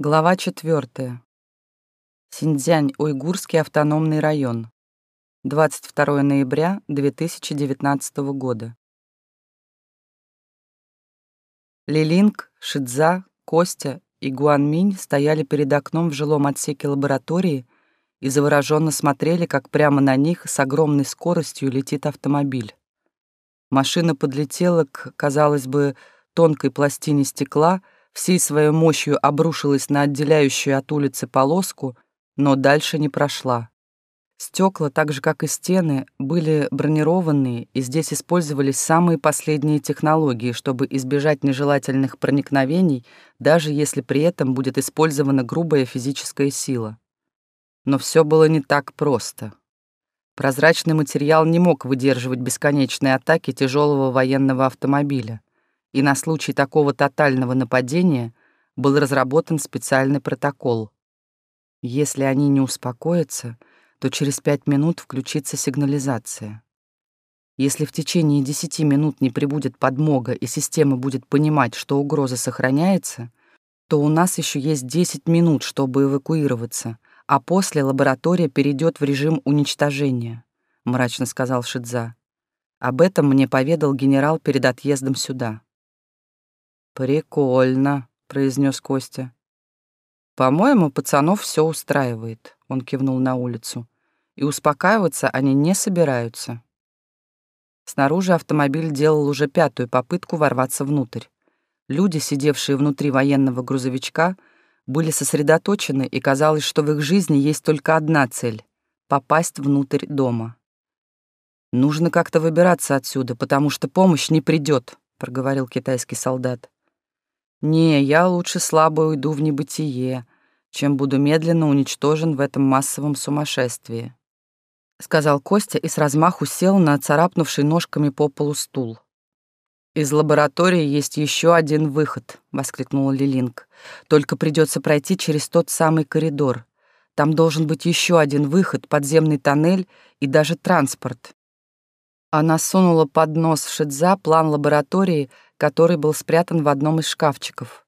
Глава 4. Синьцзянь, Уйгурский автономный район. 22 ноября 2019 года. Лилинг, Шидза, Костя и Гуанминь стояли перед окном в жилом отсеке лаборатории и завороженно смотрели, как прямо на них с огромной скоростью летит автомобиль. Машина подлетела к, казалось бы, тонкой пластине стекла — всей своей мощью обрушилась на отделяющую от улицы полоску, но дальше не прошла. Стекла, так же как и стены, были бронированные, и здесь использовались самые последние технологии, чтобы избежать нежелательных проникновений, даже если при этом будет использована грубая физическая сила. Но все было не так просто. Прозрачный материал не мог выдерживать бесконечные атаки тяжелого военного автомобиля и на случай такого тотального нападения был разработан специальный протокол. Если они не успокоятся, то через пять минут включится сигнализация. Если в течение десяти минут не прибудет подмога и система будет понимать, что угроза сохраняется, то у нас еще есть 10 минут, чтобы эвакуироваться, а после лаборатория перейдет в режим уничтожения», — мрачно сказал Шидза. Об этом мне поведал генерал перед отъездом сюда. «Прикольно», — произнес Костя. «По-моему, пацанов все устраивает», — он кивнул на улицу. «И успокаиваться они не собираются». Снаружи автомобиль делал уже пятую попытку ворваться внутрь. Люди, сидевшие внутри военного грузовичка, были сосредоточены, и казалось, что в их жизни есть только одна цель — попасть внутрь дома. «Нужно как-то выбираться отсюда, потому что помощь не придет», — проговорил китайский солдат. Не, я лучше слабо уйду в небытие, чем буду медленно уничтожен в этом массовом сумасшествии», — сказал Костя и с размаху сел на царапнувший ножками по полу стул. «Из лаборатории есть еще один выход», — воскликнула Лилинг. «Только придется пройти через тот самый коридор. Там должен быть еще один выход, подземный тоннель и даже транспорт». Она сунула под нос Шидза план лаборатории — который был спрятан в одном из шкафчиков.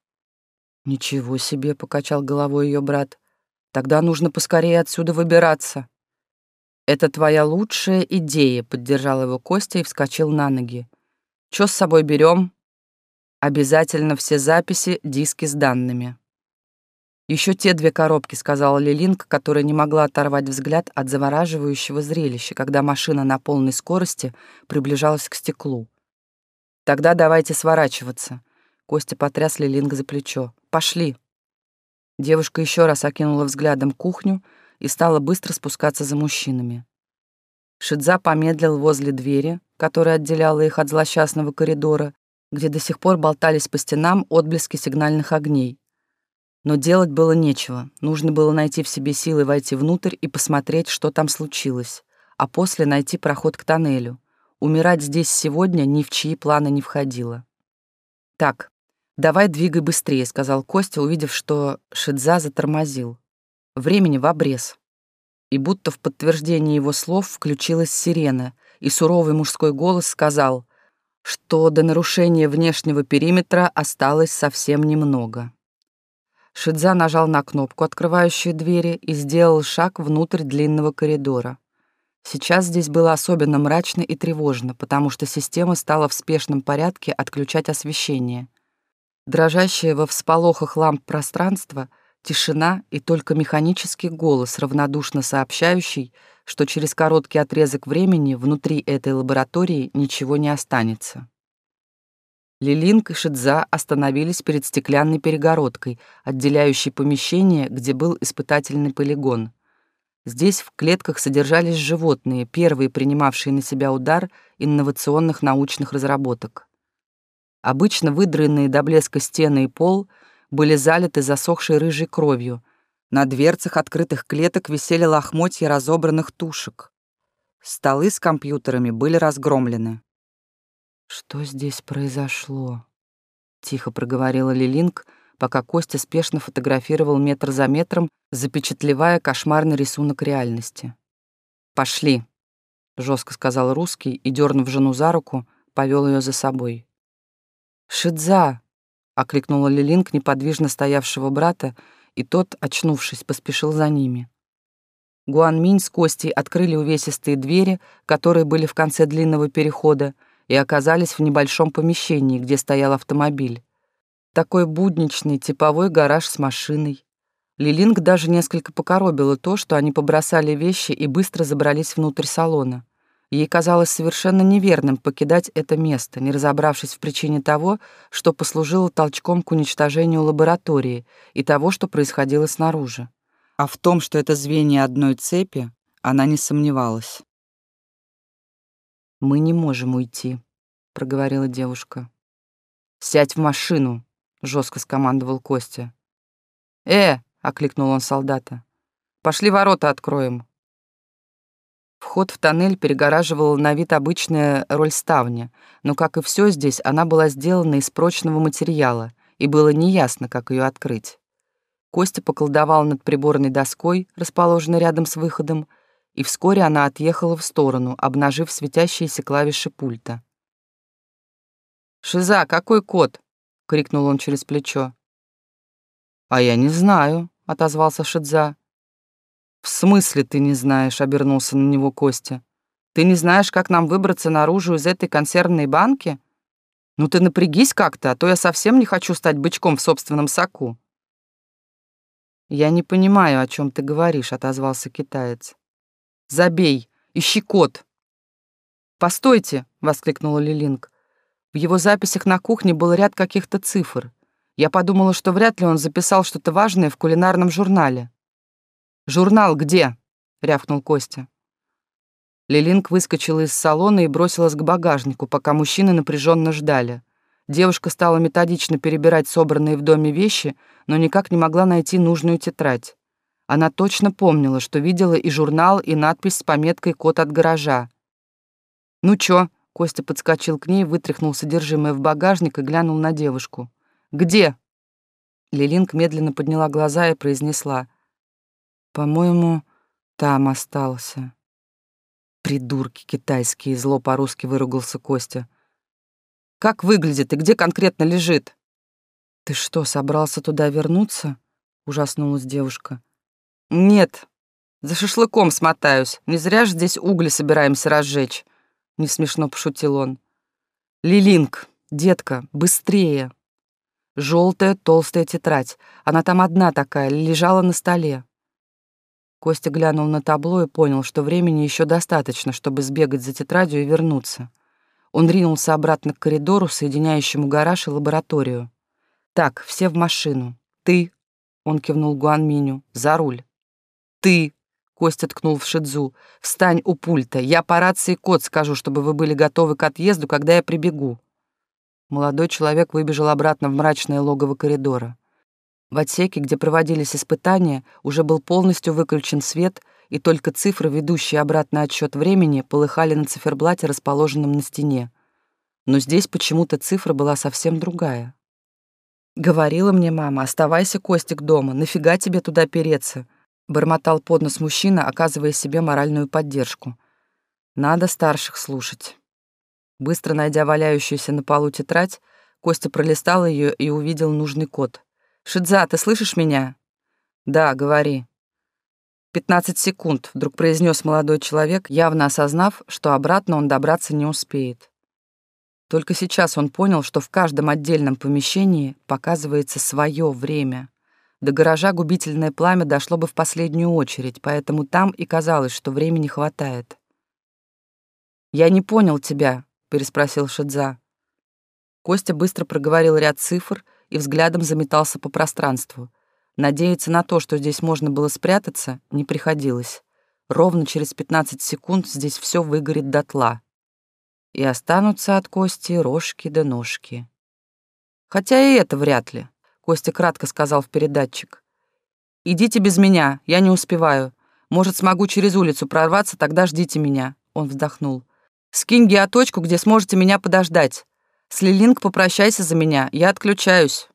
«Ничего себе!» — покачал головой ее брат. «Тогда нужно поскорее отсюда выбираться». «Это твоя лучшая идея», — поддержал его Костя и вскочил на ноги. «Чё с собой берем? «Обязательно все записи, диски с данными». Еще те две коробки», — сказала Лилинг, которая не могла оторвать взгляд от завораживающего зрелища, когда машина на полной скорости приближалась к стеклу. Тогда давайте сворачиваться. Костя потряс Лилинг за плечо. Пошли. Девушка еще раз окинула взглядом кухню и стала быстро спускаться за мужчинами. Шидза помедлил возле двери, которая отделяла их от злосчастного коридора, где до сих пор болтались по стенам отблески сигнальных огней. Но делать было нечего. Нужно было найти в себе силы войти внутрь и посмотреть, что там случилось, а после найти проход к тоннелю. Умирать здесь сегодня ни в чьи планы не входило. «Так, давай двигай быстрее», — сказал Костя, увидев, что Шидза затормозил. Времени в обрез. И будто в подтверждение его слов включилась сирена, и суровый мужской голос сказал, что до нарушения внешнего периметра осталось совсем немного. Шидза нажал на кнопку, открывающую двери, и сделал шаг внутрь длинного коридора. Сейчас здесь было особенно мрачно и тревожно, потому что система стала в спешном порядке отключать освещение. Дрожащее во всполохах ламп пространство, тишина и только механический голос, равнодушно сообщающий, что через короткий отрезок времени внутри этой лаборатории ничего не останется. Лилинг и Шидза остановились перед стеклянной перегородкой, отделяющей помещение, где был испытательный полигон — Здесь в клетках содержались животные, первые принимавшие на себя удар инновационных научных разработок. Обычно выдранные до блеска стены и пол были залиты засохшей рыжей кровью. На дверцах открытых клеток висели лохмотья разобранных тушек. Столы с компьютерами были разгромлены. «Что здесь произошло?» — тихо проговорила Лилинг — пока Костя спешно фотографировал метр за метром, запечатлевая кошмарный рисунок реальности. «Пошли», — жестко сказал русский и, дернув жену за руку, повел ее за собой. «Шидза!» — окликнула Лилинг неподвижно стоявшего брата и тот, очнувшись, поспешил за ними. Гуанминь с Костей открыли увесистые двери, которые были в конце длинного перехода, и оказались в небольшом помещении, где стоял автомобиль. Такой будничный типовой гараж с машиной. Лилинг даже несколько покоробило то, что они побросали вещи и быстро забрались внутрь салона. Ей казалось совершенно неверным покидать это место, не разобравшись в причине того, что послужило толчком к уничтожению лаборатории и того, что происходило снаружи. А в том, что это звенья одной цепи, она не сомневалась. «Мы не можем уйти», — проговорила девушка. «Сядь в машину», — жестко скомандовал Костя. «Э!» — окликнул он солдата. «Пошли ворота откроем». Вход в тоннель перегораживала на вид обычная рольставня, но, как и все здесь, она была сделана из прочного материала, и было неясно, как ее открыть. Костя поколдовал над приборной доской, расположенной рядом с выходом, и вскоре она отъехала в сторону, обнажив светящиеся клавиши пульта. «Шиза, какой код?» — крикнул он через плечо. «А я не знаю», — отозвался Шидза. «В смысле ты не знаешь?» — обернулся на него Костя. «Ты не знаешь, как нам выбраться наружу из этой консервной банки? Ну ты напрягись как-то, а то я совсем не хочу стать бычком в собственном соку». «Я не понимаю, о чем ты говоришь», — отозвался китаец. «Забей, ищи код». «Постойте!» — воскликнула Лилинг. В его записях на кухне был ряд каких-то цифр. Я подумала, что вряд ли он записал что-то важное в кулинарном журнале. «Журнал где?» — рявкнул Костя. Лилинг выскочила из салона и бросилась к багажнику, пока мужчины напряженно ждали. Девушка стала методично перебирать собранные в доме вещи, но никак не могла найти нужную тетрадь. Она точно помнила, что видела и журнал, и надпись с пометкой «Код от гаража». «Ну чё?» — Костя подскочил к ней, вытряхнул содержимое в багажник и глянул на девушку. «Где?» Лилинг медленно подняла глаза и произнесла. По-моему, там остался. Придурки китайские, зло по-русски выругался Костя. Как выглядит и где конкретно лежит? Ты что, собрался туда вернуться? Ужаснулась девушка. Нет, за шашлыком смотаюсь. Не зря же здесь угли собираемся разжечь. Не смешно пошутил он. Лилинг, детка, быстрее. Желтая толстая тетрадь. Она там одна такая, лежала на столе. Костя глянул на табло и понял, что времени еще достаточно, чтобы сбегать за тетрадью и вернуться. Он ринулся обратно к коридору, соединяющему гараж и лабораторию. «Так, все в машину. Ты...» — он кивнул Гуанминю. «За руль». «Ты...» — Костя ткнул в Шидзу. «Встань у пульта. Я по рации код скажу, чтобы вы были готовы к отъезду, когда я прибегу». Молодой человек выбежал обратно в мрачное логово коридора. В отсеке, где проводились испытания, уже был полностью выключен свет, и только цифры, ведущие обратный отсчет времени, полыхали на циферблате, расположенном на стене. Но здесь почему-то цифра была совсем другая. «Говорила мне мама, оставайся, Костик, дома, нафига тебе туда переться?» Бормотал под нос мужчина, оказывая себе моральную поддержку. «Надо старших слушать». Быстро найдя валяющуюся на полу тетрадь, Костя пролистал ее и увидел нужный код — «Шидза, ты слышишь меня?» «Да, говори». «Пятнадцать секунд», — вдруг произнес молодой человек, явно осознав, что обратно он добраться не успеет. Только сейчас он понял, что в каждом отдельном помещении показывается свое время. До гаража губительное пламя дошло бы в последнюю очередь, поэтому там и казалось, что времени хватает. «Я не понял тебя», — переспросил Шидза. Костя быстро проговорил ряд цифр — и взглядом заметался по пространству. Надеяться на то, что здесь можно было спрятаться, не приходилось. Ровно через 15 секунд здесь все выгорит дотла. И останутся от Кости рожки да ножки. Хотя и это вряд ли, Костя кратко сказал в передатчик. «Идите без меня, я не успеваю. Может, смогу через улицу прорваться, тогда ждите меня», — он вздохнул. «Скинь геоточку, где сможете меня подождать. Слилинг, попрощайся за меня, я отключаюсь.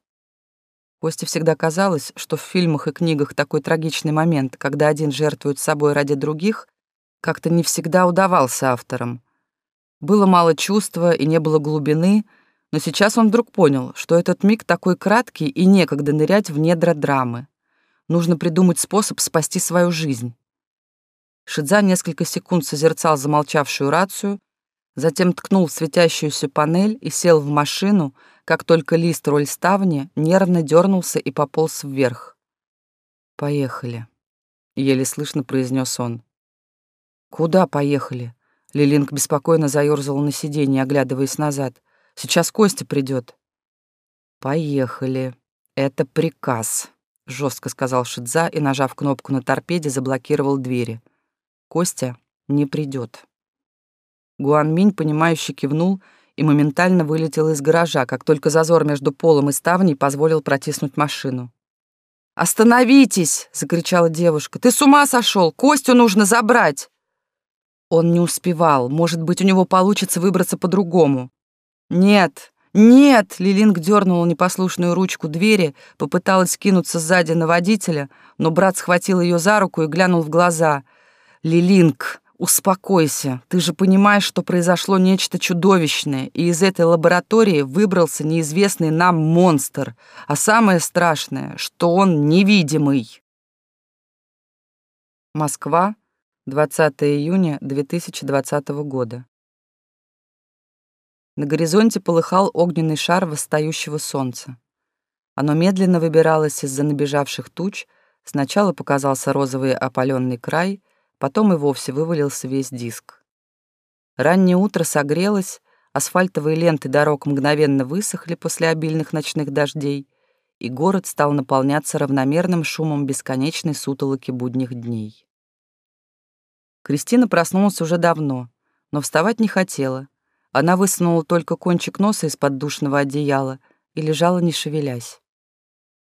Косте всегда казалось, что в фильмах и книгах такой трагичный момент, когда один жертвует собой ради других, как-то не всегда удавался авторам. Было мало чувства и не было глубины, но сейчас он вдруг понял, что этот миг такой краткий и некогда нырять в недра драмы. Нужно придумать способ спасти свою жизнь. Шидза несколько секунд созерцал замолчавшую рацию, затем ткнул в светящуюся панель и сел в машину, как только лист рольставни нервно дернулся и пополз вверх. «Поехали», — еле слышно произнес он. «Куда поехали?» Лилинг беспокойно заёрзала на сиденье, оглядываясь назад. «Сейчас Костя придет. «Поехали. Это приказ», — жестко сказал Шидза и, нажав кнопку на торпеде, заблокировал двери. «Костя не придет. Гуанминь, понимающе кивнул и моментально вылетел из гаража, как только зазор между полом и ставней позволил протиснуть машину. «Остановитесь!» — закричала девушка. «Ты с ума сошел! Костю нужно забрать!» Он не успевал. Может быть, у него получится выбраться по-другому. «Нет! Нет!» — Лилинг дернула непослушную ручку двери, попыталась кинуться сзади на водителя, но брат схватил ее за руку и глянул в глаза. «Лилинг, успокойся. Ты же понимаешь, что произошло нечто чудовищное, и из этой лаборатории выбрался неизвестный нам монстр. А самое страшное, что он невидимый». Москва, 20 июня 2020 года. На горизонте полыхал огненный шар восстающего солнца. Оно медленно выбиралось из-за набежавших туч, сначала показался розовый опаленный край, потом и вовсе вывалился весь диск. Раннее утро согрелось, асфальтовые ленты дорог мгновенно высохли после обильных ночных дождей, и город стал наполняться равномерным шумом бесконечной сутолоки будних дней. Кристина проснулась уже давно, но вставать не хотела. Она высунула только кончик носа из-под душного одеяла и лежала, не шевелясь.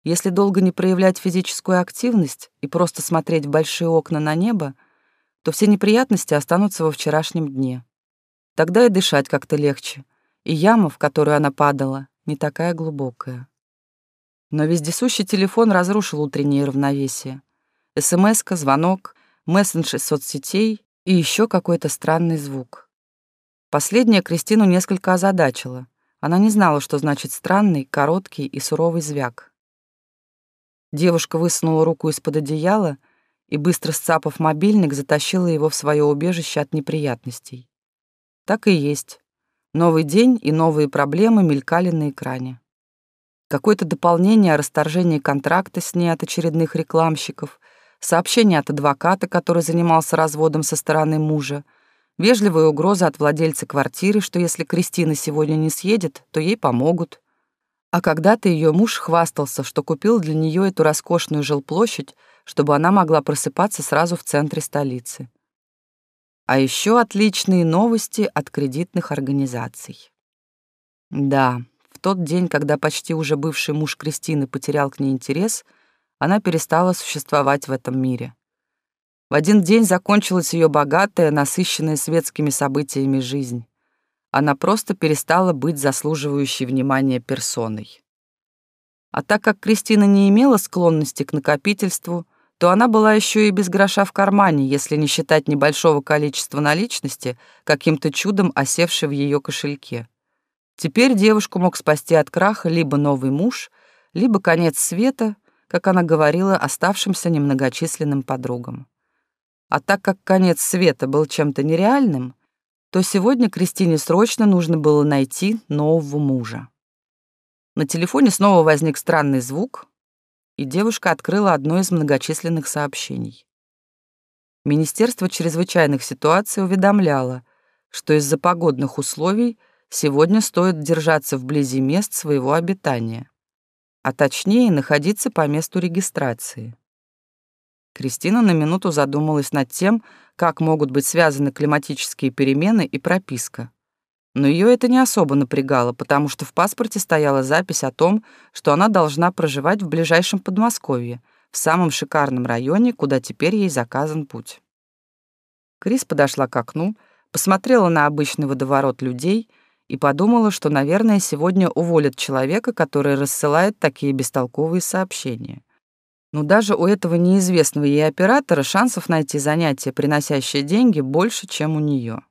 Если долго не проявлять физическую активность и просто смотреть в большие окна на небо, то все неприятности останутся во вчерашнем дне. Тогда и дышать как-то легче, и яма, в которую она падала, не такая глубокая. Но вездесущий телефон разрушил утреннее равновесие. СМС-ка, звонок, мессенджи соцсетей и еще какой-то странный звук. Последняя Кристину несколько озадачила. Она не знала, что значит странный, короткий и суровый звяк. Девушка высунула руку из-под одеяла и, быстро сцапав мобильник, затащила его в свое убежище от неприятностей. Так и есть. Новый день и новые проблемы мелькали на экране. Какое-то дополнение о расторжении контракта с ней от очередных рекламщиков, сообщение от адвоката, который занимался разводом со стороны мужа, вежливая угроза от владельца квартиры, что если Кристина сегодня не съедет, то ей помогут. А когда-то ее муж хвастался, что купил для нее эту роскошную жилплощадь, чтобы она могла просыпаться сразу в центре столицы. А еще отличные новости от кредитных организаций. Да, в тот день, когда почти уже бывший муж Кристины потерял к ней интерес — она перестала существовать в этом мире. В один день закончилась ее богатая, насыщенная светскими событиями жизнь. Она просто перестала быть заслуживающей внимания персоной. А так как Кристина не имела склонности к накопительству, то она была еще и без гроша в кармане, если не считать небольшого количества наличности, каким-то чудом осевшей в ее кошельке. Теперь девушку мог спасти от краха либо новый муж, либо конец света — как она говорила оставшимся немногочисленным подругам. А так как конец света был чем-то нереальным, то сегодня Кристине срочно нужно было найти нового мужа. На телефоне снова возник странный звук, и девушка открыла одно из многочисленных сообщений. Министерство чрезвычайных ситуаций уведомляло, что из-за погодных условий сегодня стоит держаться вблизи мест своего обитания а точнее находиться по месту регистрации. Кристина на минуту задумалась над тем, как могут быть связаны климатические перемены и прописка. Но ее это не особо напрягало, потому что в паспорте стояла запись о том, что она должна проживать в ближайшем Подмосковье, в самом шикарном районе, куда теперь ей заказан путь. Крис подошла к окну, посмотрела на обычный водоворот людей и подумала, что, наверное, сегодня уволят человека, который рассылает такие бестолковые сообщения. Но даже у этого неизвестного ей оператора шансов найти занятие, приносящее деньги, больше, чем у нее.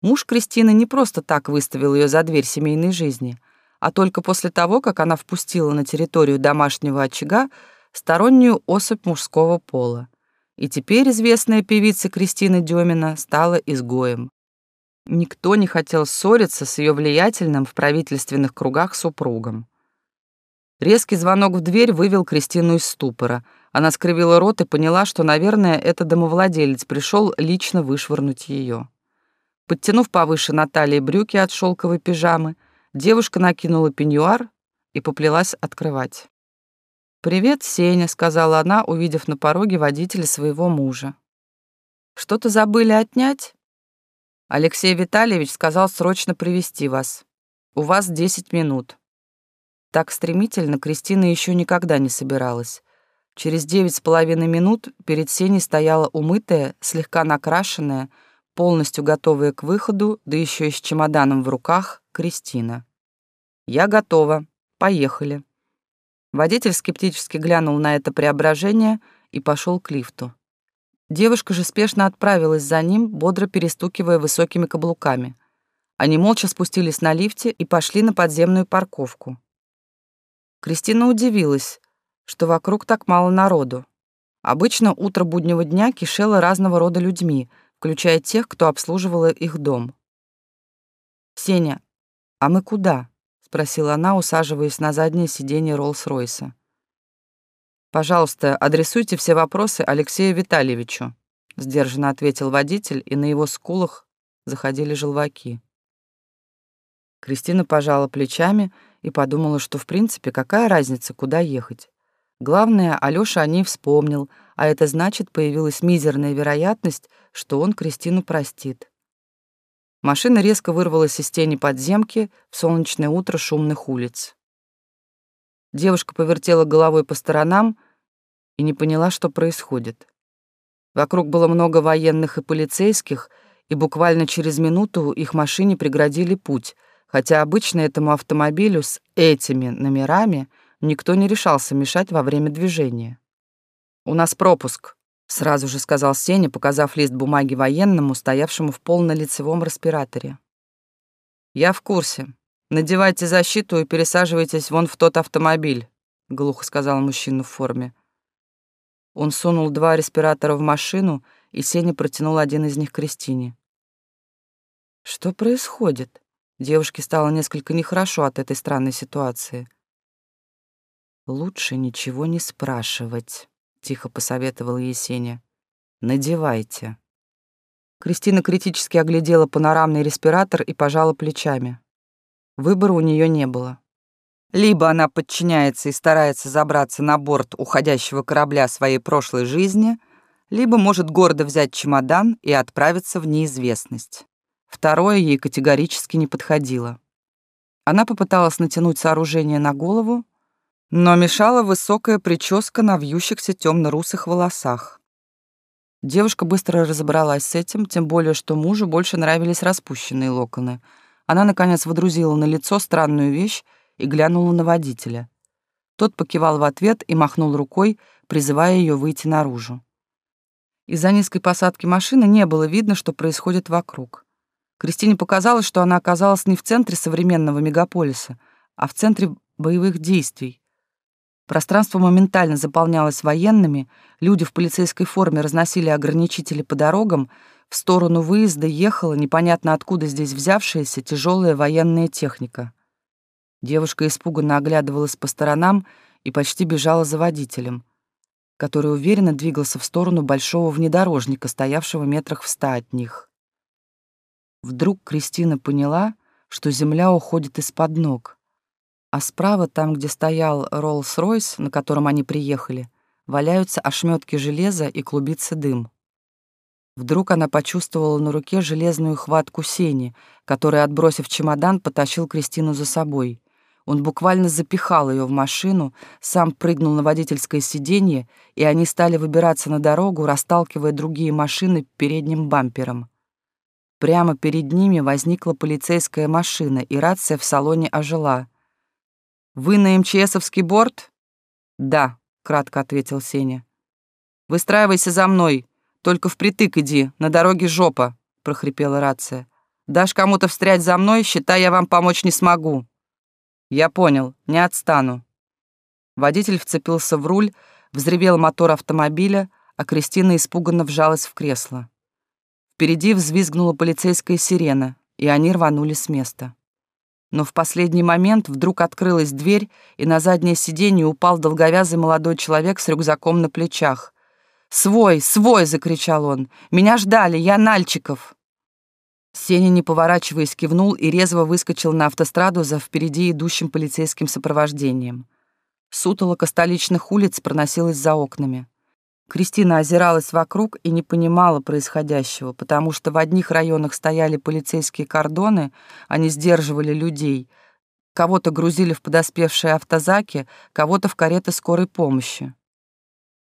Муж Кристины не просто так выставил ее за дверь семейной жизни, а только после того, как она впустила на территорию домашнего очага стороннюю особь мужского пола. И теперь известная певица Кристина Демина стала изгоем. Никто не хотел ссориться с ее влиятельным в правительственных кругах супругом. Резкий звонок в дверь вывел Кристину из ступора. Она скривила рот и поняла, что, наверное, это домовладелец пришел лично вышвырнуть ее. Подтянув повыше на брюки от шелковой пижамы, девушка накинула пеньюар и поплелась открывать. «Привет, Сеня», — сказала она, увидев на пороге водителя своего мужа. «Что-то забыли отнять?» «Алексей Витальевич сказал срочно привести вас. У вас десять минут». Так стремительно Кристина еще никогда не собиралась. Через девять с половиной минут перед Сеней стояла умытая, слегка накрашенная, полностью готовая к выходу, да еще и с чемоданом в руках, Кристина. «Я готова. Поехали». Водитель скептически глянул на это преображение и пошел к лифту. Девушка же спешно отправилась за ним, бодро перестукивая высокими каблуками. Они молча спустились на лифте и пошли на подземную парковку. Кристина удивилась, что вокруг так мало народу. Обычно утро буднего дня кишело разного рода людьми, включая тех, кто обслуживал их дом. «Сеня, а мы куда?» — спросила она, усаживаясь на заднее сиденье Роллс-Ройса. «Пожалуйста, адресуйте все вопросы Алексею Витальевичу», — сдержанно ответил водитель, и на его скулах заходили желваки. Кристина пожала плечами и подумала, что, в принципе, какая разница, куда ехать. Главное, Алёша о ней вспомнил, а это значит, появилась мизерная вероятность, что он Кристину простит. Машина резко вырвалась из тени подземки в солнечное утро шумных улиц. Девушка повертела головой по сторонам и не поняла, что происходит. Вокруг было много военных и полицейских, и буквально через минуту их машине преградили путь, хотя обычно этому автомобилю с этими номерами — никто не решался мешать во время движения. «У нас пропуск», — сразу же сказал Сеня, показав лист бумаги военному, стоявшему в полнолицевом респираторе. «Я в курсе. Надевайте защиту и пересаживайтесь вон в тот автомобиль», — глухо сказал мужчина в форме. Он сунул два респиратора в машину, и Сеня протянул один из них Кристине. «Что происходит?» Девушке стало несколько нехорошо от этой странной ситуации. «Лучше ничего не спрашивать», — тихо посоветовал Есеня. «Надевайте». Кристина критически оглядела панорамный респиратор и пожала плечами. Выбора у нее не было. Либо она подчиняется и старается забраться на борт уходящего корабля своей прошлой жизни, либо может гордо взять чемодан и отправиться в неизвестность. Второе ей категорически не подходило. Она попыталась натянуть сооружение на голову, но мешала высокая прическа на вьющихся темно-русых волосах. Девушка быстро разобралась с этим, тем более, что мужу больше нравились распущенные локоны. Она, наконец, водрузила на лицо странную вещь и глянула на водителя. Тот покивал в ответ и махнул рукой, призывая ее выйти наружу. Из-за низкой посадки машины не было видно, что происходит вокруг. Кристине показалось, что она оказалась не в центре современного мегаполиса, а в центре боевых действий. Пространство моментально заполнялось военными, люди в полицейской форме разносили ограничители по дорогам, в сторону выезда ехала непонятно откуда здесь взявшаяся тяжелая военная техника. Девушка испуганно оглядывалась по сторонам и почти бежала за водителем, который уверенно двигался в сторону большого внедорожника, стоявшего метрах в ста от них. Вдруг Кристина поняла, что земля уходит из-под ног а справа, там, где стоял Роллс-Ройс, на котором они приехали, валяются ошметки железа и клубится дым. Вдруг она почувствовала на руке железную хватку Сени, который, отбросив чемодан, потащил Кристину за собой. Он буквально запихал ее в машину, сам прыгнул на водительское сиденье, и они стали выбираться на дорогу, расталкивая другие машины передним бампером. Прямо перед ними возникла полицейская машина, и рация в салоне ожила — «Вы на МЧСовский борт?» «Да», — кратко ответил Сеня. «Выстраивайся за мной, только впритык иди, на дороге жопа», — прохрипела рация. «Дашь кому-то встрять за мной, считай, я вам помочь не смогу». «Я понял, не отстану». Водитель вцепился в руль, Взревел мотор автомобиля, а Кристина испуганно вжалась в кресло. Впереди взвизгнула полицейская сирена, и они рванули с места. Но в последний момент вдруг открылась дверь, и на заднее сиденье упал долговязый молодой человек с рюкзаком на плечах. «Свой, свой!» — закричал он. «Меня ждали, я Нальчиков!» Сеня, не поворачиваясь, кивнул и резво выскочил на автостраду за впереди идущим полицейским сопровождением. Сутолока столичных улиц проносилась за окнами. Кристина озиралась вокруг и не понимала происходящего, потому что в одних районах стояли полицейские кордоны, они сдерживали людей. Кого-то грузили в подоспевшие автозаки, кого-то в кареты скорой помощи.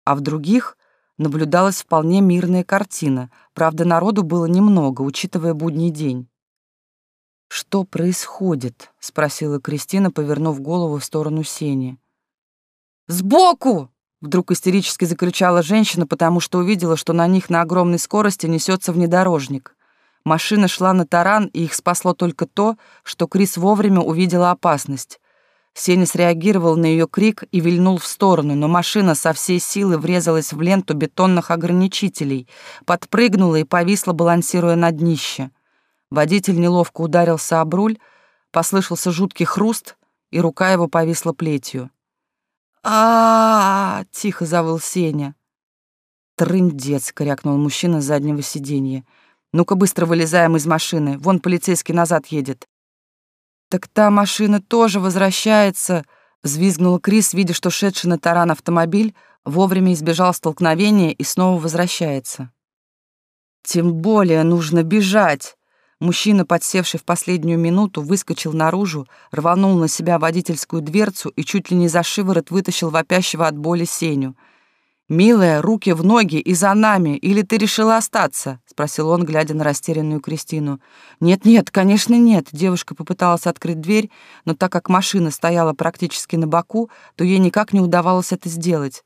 А в других наблюдалась вполне мирная картина, правда, народу было немного, учитывая будний день. «Что происходит?» — спросила Кристина, повернув голову в сторону Сени. «Сбоку!» Вдруг истерически закричала женщина, потому что увидела, что на них на огромной скорости несется внедорожник. Машина шла на таран, и их спасло только то, что Крис вовремя увидела опасность. Сеня среагировал на ее крик и вильнул в сторону, но машина со всей силы врезалась в ленту бетонных ограничителей, подпрыгнула и повисла, балансируя на днище. Водитель неловко ударился об руль, послышался жуткий хруст, и рука его повисла плетью а, тихо завыл Сеня. «Трындец!» — крякнул мужчина с заднего сиденья. «Ну-ка быстро вылезаем из машины, вон полицейский назад едет». «Так та машина тоже возвращается!» — взвизгнул Крис, видя, что шедший на таран автомобиль вовремя избежал столкновения и снова возвращается. «Тем более нужно бежать!» Мужчина, подсевший в последнюю минуту, выскочил наружу, рванул на себя водительскую дверцу и чуть ли не за шиворот вытащил вопящего от боли Сеню. «Милая, руки в ноги и за нами, или ты решила остаться?» — спросил он, глядя на растерянную Кристину. «Нет-нет, конечно, нет». Девушка попыталась открыть дверь, но так как машина стояла практически на боку, то ей никак не удавалось это сделать.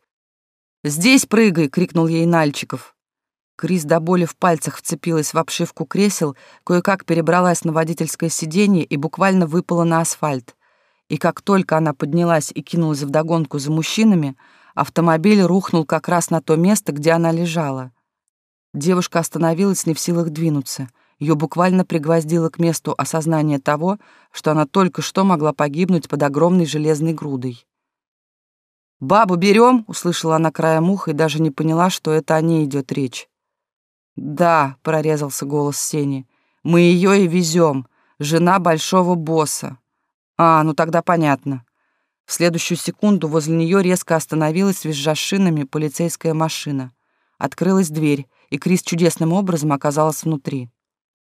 «Здесь прыгай!» — крикнул ей Нальчиков. Крис до боли в пальцах вцепилась в обшивку кресел, кое-как перебралась на водительское сиденье и буквально выпала на асфальт. И как только она поднялась и кинулась вдогонку за мужчинами, автомобиль рухнул как раз на то место, где она лежала. Девушка остановилась не в силах двинуться. Ее буквально пригвоздило к месту осознание того, что она только что могла погибнуть под огромной железной грудой. «Бабу берем!» — услышала она краем уха и даже не поняла, что это о ней идет речь. «Да», — прорезался голос Сени, — «мы ее и везем. Жена большого босса». «А, ну тогда понятно». В следующую секунду возле нее резко остановилась, визжа шинами, полицейская машина. Открылась дверь, и Крис чудесным образом оказалась внутри.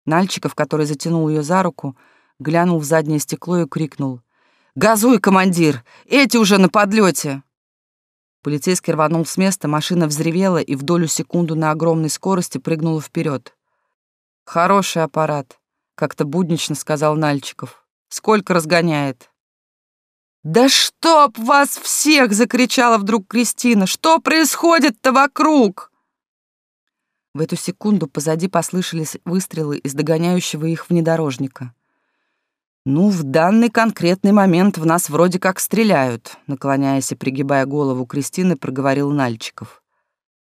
Нальчиков, который затянул ее за руку, глянул в заднее стекло и крикнул. «Газуй, командир! Эти уже на подлете!» Полицейский рванул с места, машина взревела и в долю секунду на огромной скорости прыгнула вперед. «Хороший аппарат», — как-то буднично сказал Нальчиков. «Сколько разгоняет?» «Да чтоб вас всех!» — закричала вдруг Кристина. «Что происходит-то вокруг?» В эту секунду позади послышались выстрелы из догоняющего их внедорожника. «Ну, в данный конкретный момент в нас вроде как стреляют», наклоняясь и пригибая голову Кристины, проговорил Нальчиков.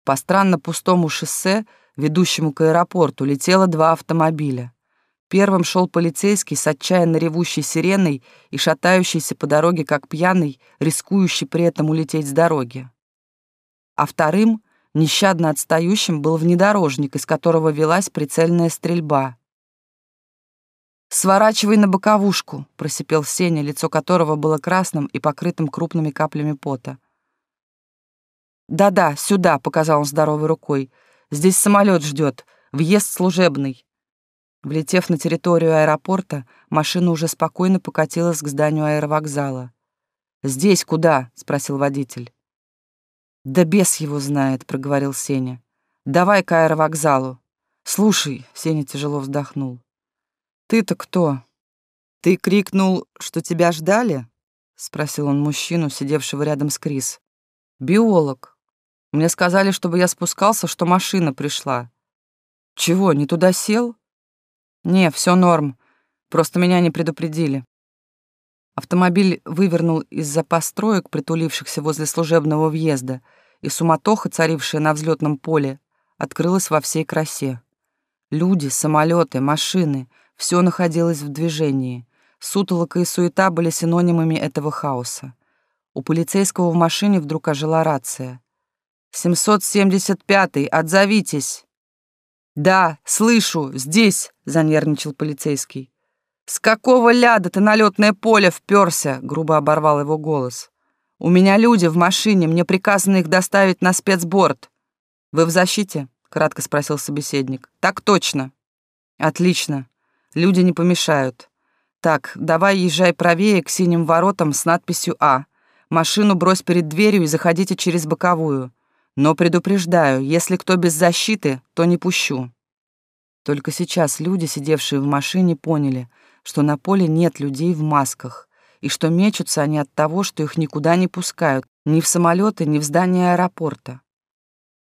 По странно пустому шоссе, ведущему к аэропорту, летело два автомобиля. Первым шел полицейский с отчаянно ревущей сиреной и шатающийся по дороге как пьяный, рискующий при этом улететь с дороги. А вторым, нещадно отстающим, был внедорожник, из которого велась прицельная стрельба. «Сворачивай на боковушку», — просипел Сеня, лицо которого было красным и покрытым крупными каплями пота. «Да-да, сюда», — показал он здоровой рукой. «Здесь самолет ждет. Въезд служебный». Влетев на территорию аэропорта, машина уже спокойно покатилась к зданию аэровокзала. «Здесь куда?» — спросил водитель. «Да бес его знает», — проговорил Сеня. «Давай к аэровокзалу». «Слушай», — Сеня тяжело вздохнул. «Ты-то кто?» «Ты крикнул, что тебя ждали?» — спросил он мужчину, сидевшего рядом с Крис. «Биолог. Мне сказали, чтобы я спускался, что машина пришла». «Чего, не туда сел?» «Не, все норм. Просто меня не предупредили». Автомобиль вывернул из-за построек, притулившихся возле служебного въезда, и суматоха, царившая на взлетном поле, открылась во всей красе. Люди, самолеты, машины — все находилось в движении. Сутолока и суета были синонимами этого хаоса. У полицейского в машине вдруг ожила рация. «775-й, отзовитесь!» «Да, слышу, здесь!» — занервничал полицейский. «С какого ляда ты на лётное поле впёрся?» — грубо оборвал его голос. «У меня люди в машине, мне приказано их доставить на спецборд». «Вы в защите?» — кратко спросил собеседник. «Так точно». «Отлично. Люди не помешают. Так, давай езжай правее к синим воротам с надписью «А». Машину брось перед дверью и заходите через боковую. Но предупреждаю, если кто без защиты, то не пущу. Только сейчас люди, сидевшие в машине, поняли, что на поле нет людей в масках, и что мечутся они от того, что их никуда не пускают, ни в самолеты, ни в здание аэропорта.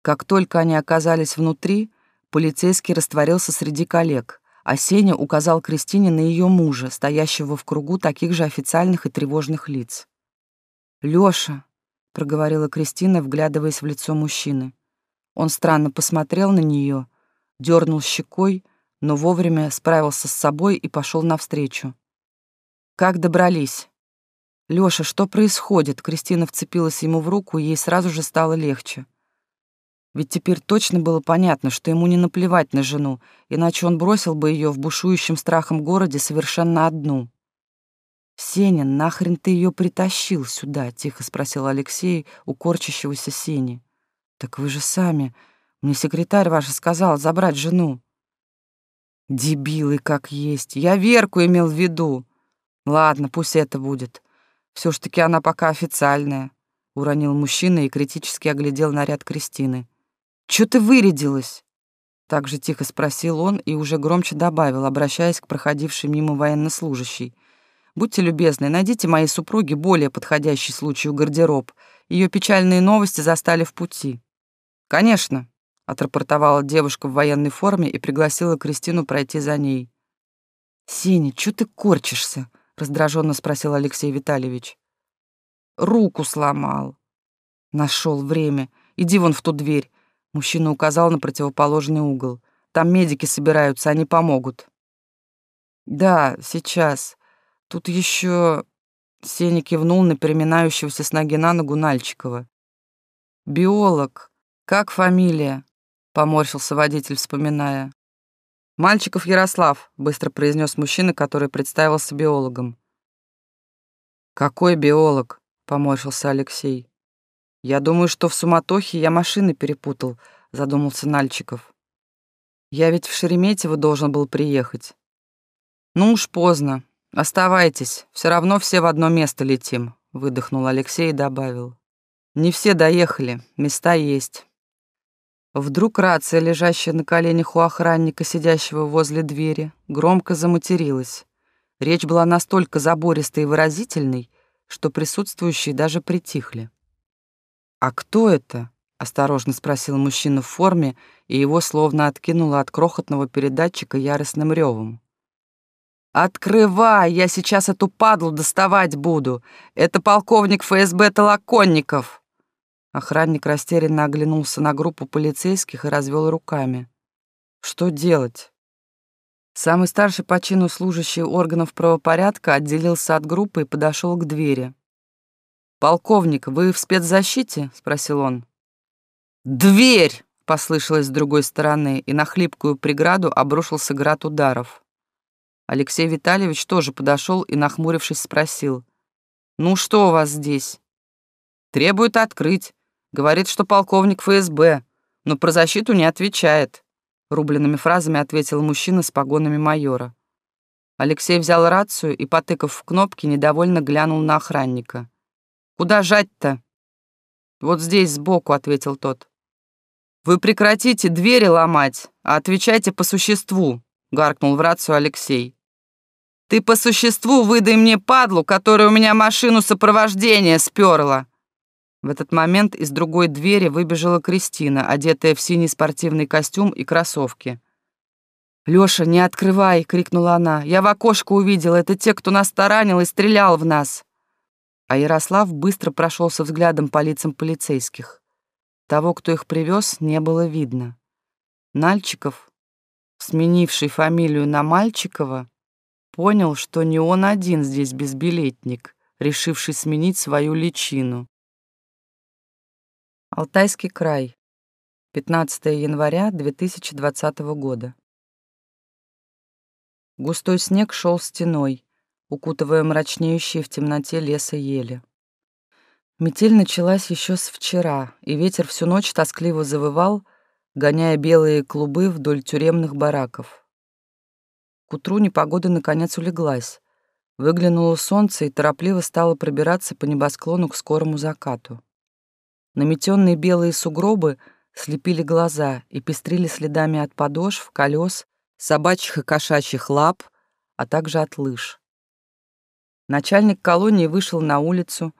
Как только они оказались внутри, полицейский растворился среди коллег, а Сеня указал Кристине на ее мужа, стоящего в кругу таких же официальных и тревожных лиц. «Лёша», — проговорила Кристина, вглядываясь в лицо мужчины. Он странно посмотрел на нее, дернул щекой, но вовремя справился с собой и пошел навстречу. «Как добрались?» «Лёша, что происходит?» Кристина вцепилась ему в руку, и ей сразу же стало легче. Ведь теперь точно было понятно, что ему не наплевать на жену, иначе он бросил бы ее в бушующем страхом городе совершенно одну. «Сеня, нахрен ты ее притащил сюда?» — тихо спросил Алексей у корчащегося Сени. «Так вы же сами. Мне секретарь ваш сказал забрать жену». «Дебилы как есть. Я Верку имел в виду. Ладно, пусть это будет. Все ж таки она пока официальная», — уронил мужчина и критически оглядел наряд Кристины. Чё ты вырядилась?» Так же тихо спросил он и уже громче добавил, обращаясь к проходившей мимо военнослужащей. «Будьте любезны, найдите моей супруге более подходящий случаю гардероб. Ее печальные новости застали в пути». «Конечно», — отрапортовала девушка в военной форме и пригласила Кристину пройти за ней. «Сеня, чё ты корчишься?» — раздраженно спросил Алексей Витальевич. «Руку сломал». Нашел время. Иди вон в ту дверь. Мужчина указал на противоположный угол. Там медики собираются, они помогут. Да, сейчас. Тут еще Сеня кивнул на переминающегося с ноги на ногу Нальчикова. «Биолог. Как фамилия?» — поморщился водитель, вспоминая. «Мальчиков Ярослав», — быстро произнес мужчина, который представился биологом. «Какой биолог?» — поморщился Алексей. «Я думаю, что в суматохе я машины перепутал», — задумался Нальчиков. «Я ведь в Шереметьево должен был приехать». «Ну уж поздно. Оставайтесь. Все равно все в одно место летим», — выдохнул Алексей и добавил. «Не все доехали. Места есть». Вдруг рация, лежащая на коленях у охранника, сидящего возле двери, громко заматерилась. Речь была настолько забористой и выразительной, что присутствующие даже притихли. «А кто это?» — осторожно спросил мужчина в форме, и его словно откинуло от крохотного передатчика яростным ревом. «Открывай! Я сейчас эту падлу доставать буду! Это полковник ФСБ Толоконников!» Охранник растерянно оглянулся на группу полицейских и развел руками. «Что делать?» Самый старший по чину служащий органов правопорядка отделился от группы и подошел к двери. «Полковник, вы в спецзащите?» — спросил он. «Дверь!» — послышалось с другой стороны, и на хлипкую преграду обрушился град ударов. Алексей Витальевич тоже подошел и, нахмурившись, спросил. «Ну что у вас здесь?» «Требует открыть. Говорит, что полковник ФСБ, но про защиту не отвечает», — рубленными фразами ответил мужчина с погонами майора. Алексей взял рацию и, потыкав в кнопки, недовольно глянул на охранника. Куда жать-то?» «Вот здесь, сбоку», — ответил тот. «Вы прекратите двери ломать, а отвечайте по существу», — гаркнул в рацию Алексей. «Ты по существу выдай мне падлу, которая у меня машину сопровождения сперла». В этот момент из другой двери выбежала Кристина, одетая в синий спортивный костюм и кроссовки. «Лёша, не открывай!» — крикнула она. «Я в окошко увидела. Это те, кто нас таранил и стрелял в нас!» А Ярослав быстро прошелся взглядом по лицам полицейских. Того, кто их привез, не было видно. Нальчиков, сменивший фамилию на Мальчикова, понял, что не он один здесь безбилетник, решивший сменить свою личину. Алтайский край. 15 января 2020 года. Густой снег шел стеной, укутывая мрачнеющие в темноте леса ели. Метель началась еще с вчера, и ветер всю ночь тоскливо завывал, гоняя белые клубы вдоль тюремных бараков. К утру непогода наконец улеглась. Выглянуло солнце и торопливо стало пробираться по небосклону к скорому закату. Наметенные белые сугробы слепили глаза и пестрили следами от подошв, колес, собачьих и кошачьих лап, а также от лыж. Начальник колонии вышел на улицу,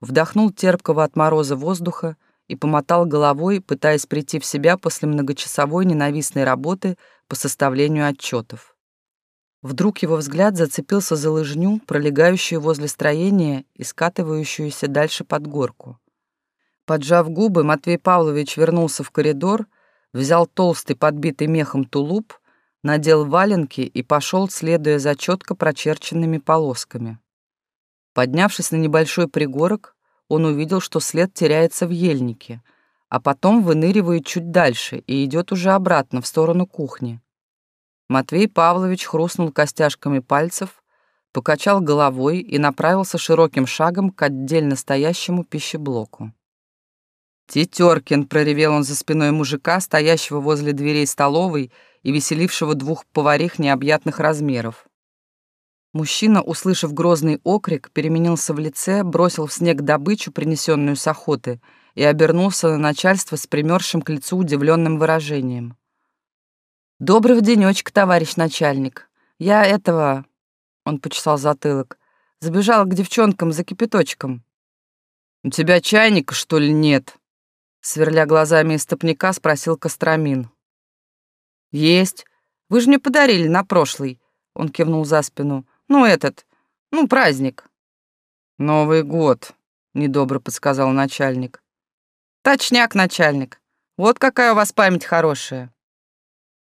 вдохнул терпкого от мороза воздуха и помотал головой, пытаясь прийти в себя после многочасовой ненавистной работы по составлению отчетов. Вдруг его взгляд зацепился за лыжню, пролегающую возле строения и скатывающуюся дальше под горку. Поджав губы, Матвей Павлович вернулся в коридор, взял толстый подбитый мехом тулуп, надел валенки и пошел, следуя за четко прочерченными полосками. Поднявшись на небольшой пригорок, он увидел, что след теряется в ельнике, а потом выныривает чуть дальше и идет уже обратно в сторону кухни. Матвей Павлович хрустнул костяшками пальцев, покачал головой и направился широким шагом к отдельно стоящему пищеблоку. «Тетеркин!» — проревел он за спиной мужика, стоящего возле дверей столовой и веселившего двух поварих необъятных размеров. Мужчина, услышав грозный окрик, переменился в лице, бросил в снег добычу, принесенную с охоты, и обернулся на начальство с примершим к лицу удивленным выражением. «Доброго денечка, товарищ начальник. Я этого...» — он почесал затылок. «Забежал к девчонкам за кипяточком». «У тебя чайника, что ли, нет?» Сверля глазами истопника, спросил Костромин. «Есть. Вы же мне подарили на прошлый», — он кивнул за спину. «Ну, этот, ну, праздник». «Новый год», — недобро подсказал начальник. «Точняк, начальник. Вот какая у вас память хорошая».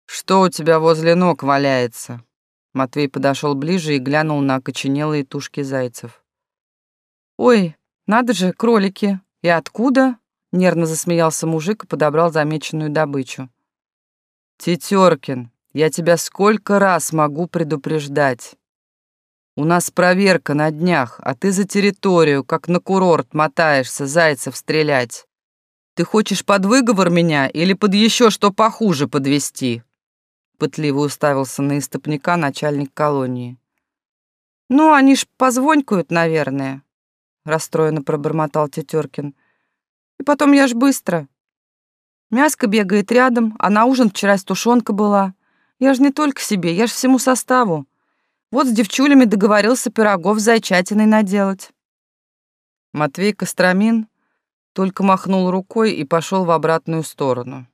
«Что у тебя возле ног валяется?» Матвей подошел ближе и глянул на окоченелые тушки зайцев. «Ой, надо же, кролики. И откуда?» Нервно засмеялся мужик и подобрал замеченную добычу. «Тетеркин, я тебя сколько раз могу предупреждать. У нас проверка на днях, а ты за территорию, как на курорт, мотаешься зайцев стрелять. Ты хочешь под выговор меня или под еще что похуже подвести? Пытливо уставился на истопника начальник колонии. «Ну, они ж позвонькают, наверное», — расстроенно пробормотал Тетеркин. И потом я ж быстро. Мяска бегает рядом, а на ужин вчера тушенка была. Я ж не только себе, я ж всему составу. Вот с девчулями договорился пирогов зайчатиной наделать. Матвей Костромин только махнул рукой и пошел в обратную сторону.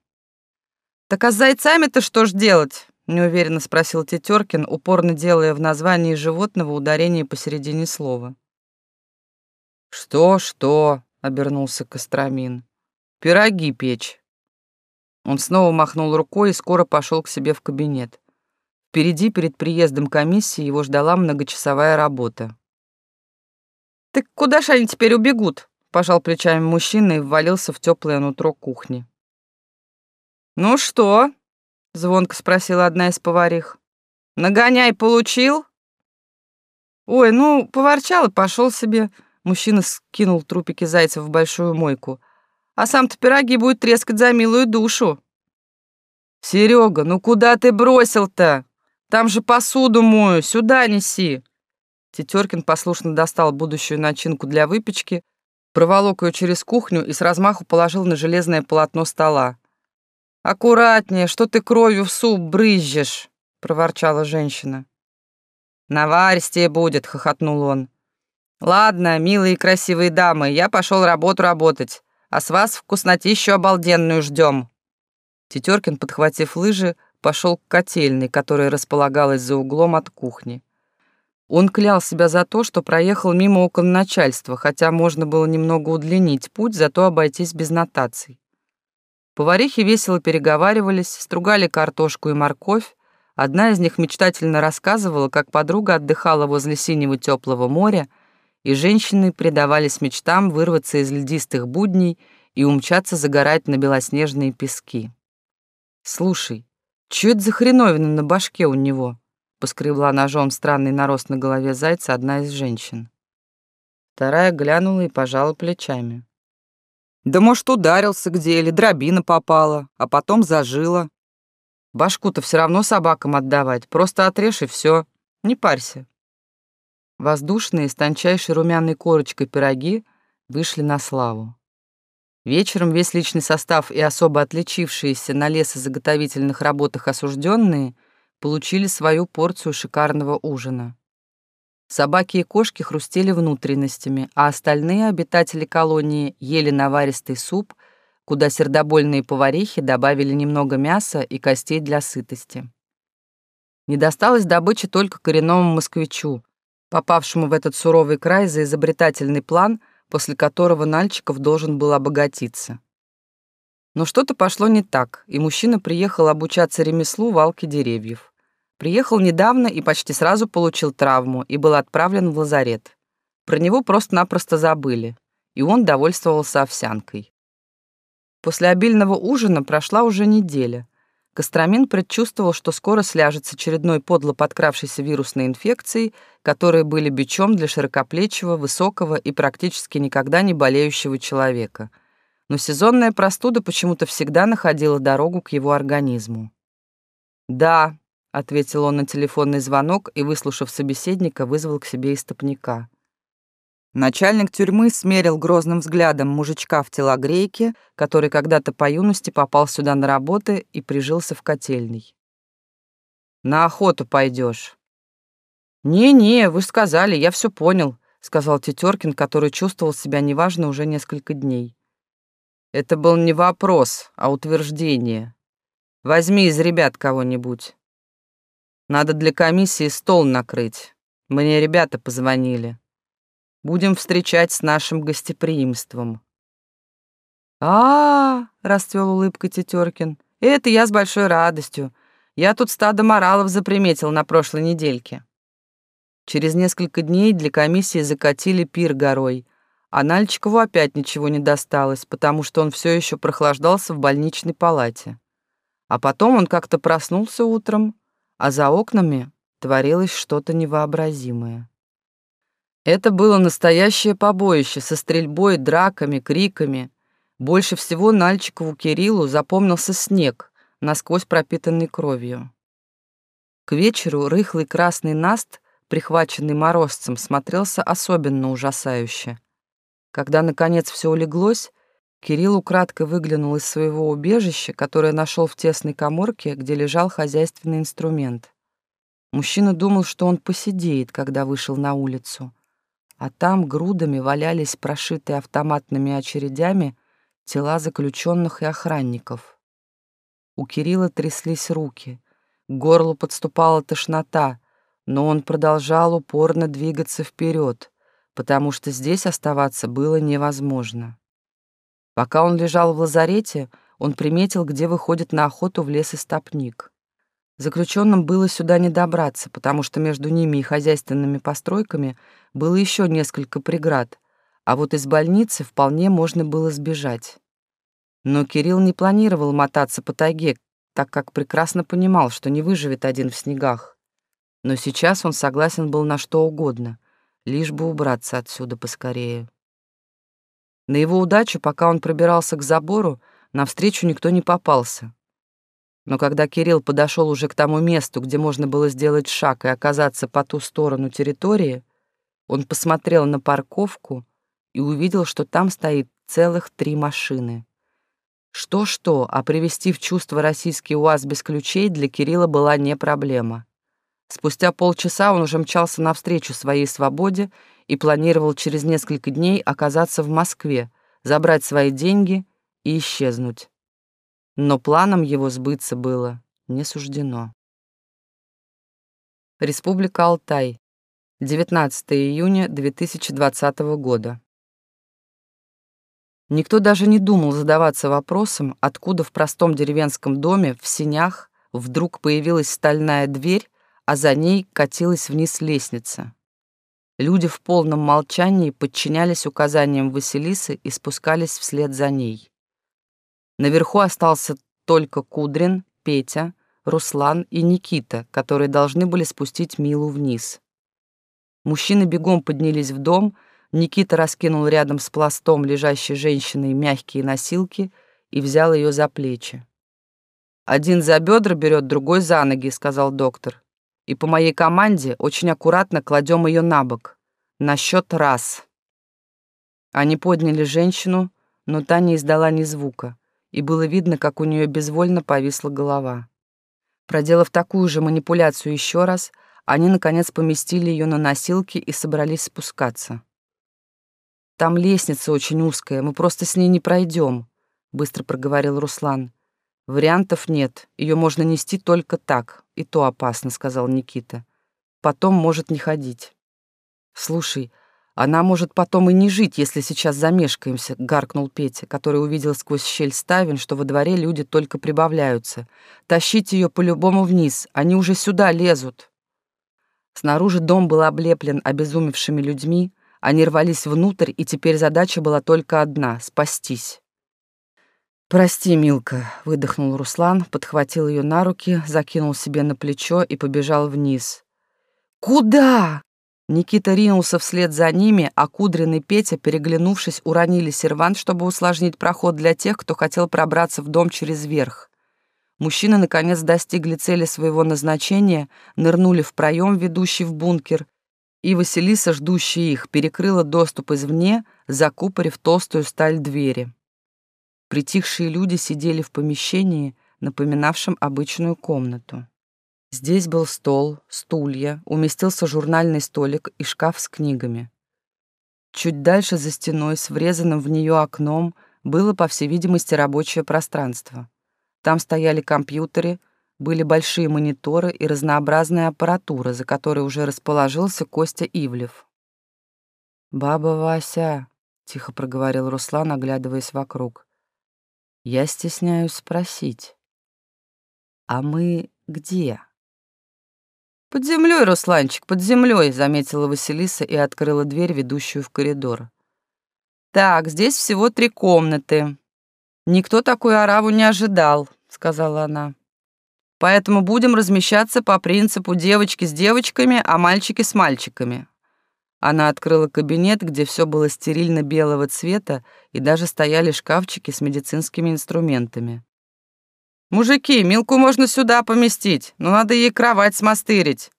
«Так а с зайцами-то что ж делать?» — неуверенно спросил Тетеркин, упорно делая в названии животного ударение посередине слова. «Что-что?» — обернулся Костромин. «Пироги печь». Он снова махнул рукой и скоро пошел к себе в кабинет. Впереди, перед приездом комиссии, его ждала многочасовая работа. «Так куда ж они теперь убегут?» — пожал плечами мужчина и ввалился в теплое нутро кухни. «Ну что?» — звонко спросила одна из поварих. «Нагоняй получил?» «Ой, ну, поворчал и пошел себе», Мужчина скинул трупики зайцев в большую мойку. А сам-то пироги будет трескать за милую душу. Серега, ну куда ты бросил-то? Там же посуду мою, сюда неси. Тетеркин послушно достал будущую начинку для выпечки, проволок ее через кухню и с размаху положил на железное полотно стола. «Аккуратнее, что ты кровью в суп брызжешь», — проворчала женщина. «Наваристее будет», — хохотнул он. «Ладно, милые и красивые дамы, я пошел работу работать, а с вас вкуснотищу обалденную ждем». Тетеркин, подхватив лыжи, пошел к котельной, которая располагалась за углом от кухни. Он клял себя за то, что проехал мимо окон начальства, хотя можно было немного удлинить путь, зато обойтись без нотаций. Поварихи весело переговаривались, стругали картошку и морковь. Одна из них мечтательно рассказывала, как подруга отдыхала возле синего теплого моря, и женщины предавались мечтам вырваться из льдистых будней и умчаться загорать на белоснежные пески. «Слушай, чё это за хреновина на башке у него?» — поскребла ножом странный нарост на голове зайца одна из женщин. Вторая глянула и пожала плечами. Да может, ударился где или дробина попала, а потом зажила. Башку-то все равно собакам отдавать, просто отрежь и все. Не парься. Воздушные с тончайшей румяной корочкой пироги вышли на славу. Вечером весь личный состав и особо отличившиеся на лесозаготовительных работах осужденные получили свою порцию шикарного ужина. Собаки и кошки хрустели внутренностями, а остальные обитатели колонии ели наваристый суп, куда сердобольные поварихи добавили немного мяса и костей для сытости. Не досталось добычи только коренному москвичу, попавшему в этот суровый край за изобретательный план, после которого Нальчиков должен был обогатиться. Но что-то пошло не так, и мужчина приехал обучаться ремеслу валки деревьев. Приехал недавно и почти сразу получил травму и был отправлен в лазарет. Про него просто-напросто забыли, и он довольствовался овсянкой. После обильного ужина прошла уже неделя. Костромин предчувствовал, что скоро сляжет с очередной подло подкравшейся вирусной инфекцией, которые были бичом для широкоплечего, высокого и практически никогда не болеющего человека. Но сезонная простуда почему-то всегда находила дорогу к его организму. Да, — ответил он на телефонный звонок и, выслушав собеседника, вызвал к себе истопника. Начальник тюрьмы смерил грозным взглядом мужичка в телогрейке, который когда-то по юности попал сюда на работы и прижился в котельной. «На охоту пойдешь. «Не-не, вы сказали, я все понял», — сказал Тетеркин, который чувствовал себя неважно уже несколько дней. «Это был не вопрос, а утверждение. Возьми из ребят кого-нибудь». Надо для комиссии стол накрыть. Мне ребята позвонили. Будем встречать с нашим гостеприимством. А, -а, -а расцвел улыбкой Тетеркин. Это я с большой радостью. Я тут стадо моралов заприметил на прошлой недельке. Через несколько дней для комиссии закатили пир горой, а Нальчикову опять ничего не досталось, потому что он все еще прохлаждался в больничной палате. А потом он как-то проснулся утром, а за окнами творилось что-то невообразимое. Это было настоящее побоище со стрельбой, драками, криками. Больше всего Нальчикову Кириллу запомнился снег, насквозь пропитанный кровью. К вечеру рыхлый красный наст, прихваченный морозцем, смотрелся особенно ужасающе. Когда, наконец, все улеглось, Кирилл украдкой выглянул из своего убежища, которое нашел в тесной коморке, где лежал хозяйственный инструмент. Мужчина думал, что он посидеет, когда вышел на улицу. А там грудами валялись прошитые автоматными очередями тела заключенных и охранников. У Кирилла тряслись руки, к горлу подступала тошнота, но он продолжал упорно двигаться вперед, потому что здесь оставаться было невозможно. Пока он лежал в лазарете, он приметил, где выходит на охоту в лес истопник. Заключенным было сюда не добраться, потому что между ними и хозяйственными постройками было еще несколько преград, а вот из больницы вполне можно было сбежать. Но Кирилл не планировал мотаться по тайге, так как прекрасно понимал, что не выживет один в снегах. Но сейчас он согласен был на что угодно, лишь бы убраться отсюда поскорее. На его удачу, пока он пробирался к забору, навстречу никто не попался. Но когда Кирилл подошел уже к тому месту, где можно было сделать шаг и оказаться по ту сторону территории, он посмотрел на парковку и увидел, что там стоит целых три машины. Что-что, а привести в чувство российский УАЗ без ключей для Кирилла была не проблема. Спустя полчаса он уже мчался навстречу своей свободе и планировал через несколько дней оказаться в Москве, забрать свои деньги и исчезнуть. Но планом его сбыться было не суждено. Республика Алтай. 19 июня 2020 года. Никто даже не думал задаваться вопросом, откуда в простом деревенском доме в синях вдруг появилась стальная дверь, а за ней катилась вниз лестница. Люди в полном молчании подчинялись указаниям Василисы и спускались вслед за ней. Наверху остался только Кудрин, Петя, Руслан и Никита, которые должны были спустить Милу вниз. Мужчины бегом поднялись в дом — Никита раскинул рядом с пластом лежащей женщиной мягкие носилки и взял ее за плечи. «Один за бедра берет, другой за ноги», — сказал доктор. «И по моей команде очень аккуратно кладем ее на бок. На счет раз». Они подняли женщину, но та не издала ни звука, и было видно, как у нее безвольно повисла голова. Проделав такую же манипуляцию еще раз, они, наконец, поместили ее на носилки и собрались спускаться. Там лестница очень узкая, мы просто с ней не пройдем, быстро проговорил Руслан. Вариантов нет, ее можно нести только так, и то опасно, сказал Никита. Потом может не ходить. Слушай, она может потом и не жить, если сейчас замешкаемся, гаркнул Петя, который увидел сквозь щель ставен, что во дворе люди только прибавляются. Тащите ее по-любому вниз, они уже сюда лезут. Снаружи дом был облеплен обезумевшими людьми, они рвались внутрь, и теперь задача была только одна — спастись. «Прости, Милка», — выдохнул Руслан, подхватил ее на руки, закинул себе на плечо и побежал вниз. «Куда?» Никита ринулся вслед за ними, а Кудрин и Петя, переглянувшись, уронили сервант, чтобы усложнить проход для тех, кто хотел пробраться в дом через верх. Мужчины, наконец, достигли цели своего назначения, нырнули в проем, ведущий в бункер, и Василиса, ждущая их, перекрыла доступ извне, закупорив толстую сталь двери. Притихшие люди сидели в помещении, напоминавшем обычную комнату. Здесь был стол, стулья, уместился журнальный столик и шкаф с книгами. Чуть дальше за стеной с врезанным в нее окном было, по всей видимости, рабочее пространство. Там стояли компьютеры — были большие мониторы и разнообразная аппаратура, за которой уже расположился Костя Ивлев. «Баба Вася», — тихо проговорил Руслан, оглядываясь вокруг, — «я стесняюсь спросить, а мы где?» «Под землей, Русланчик, под землей», — заметила Василиса и открыла дверь, ведущую в коридор. «Так, здесь всего три комнаты. Никто такую ораву не ожидал», — сказала она. Поэтому будем размещаться по принципу девочки с девочками, а мальчики с мальчиками. Она открыла кабинет, где все было стерильно белого цвета, и даже стояли шкафчики с медицинскими инструментами. «Мужики, Милку можно сюда поместить, но надо ей кровать смастырить.